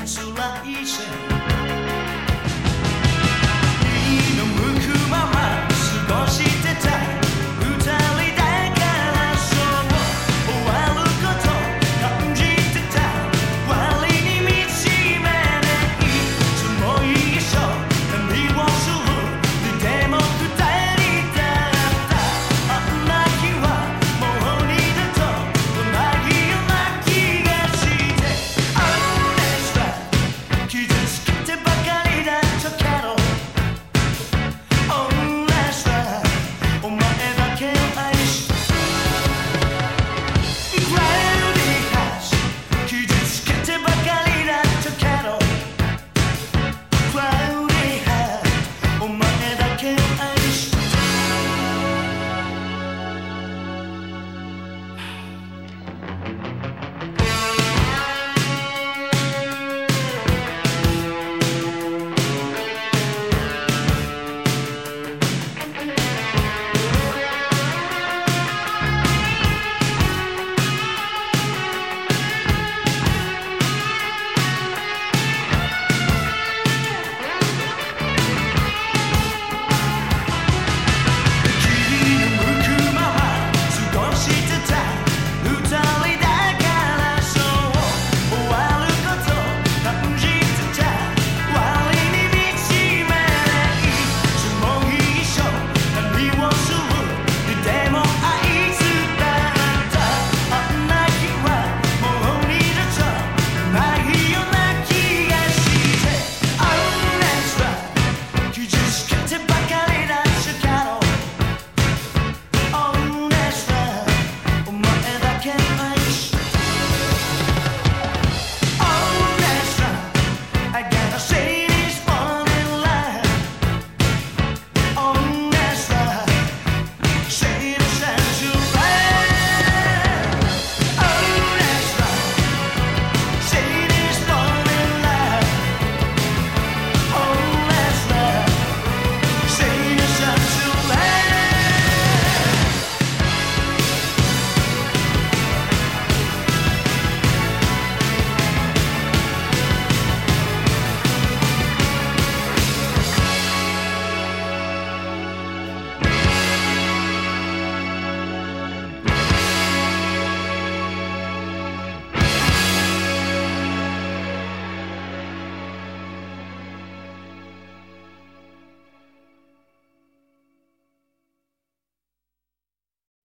ゃって can I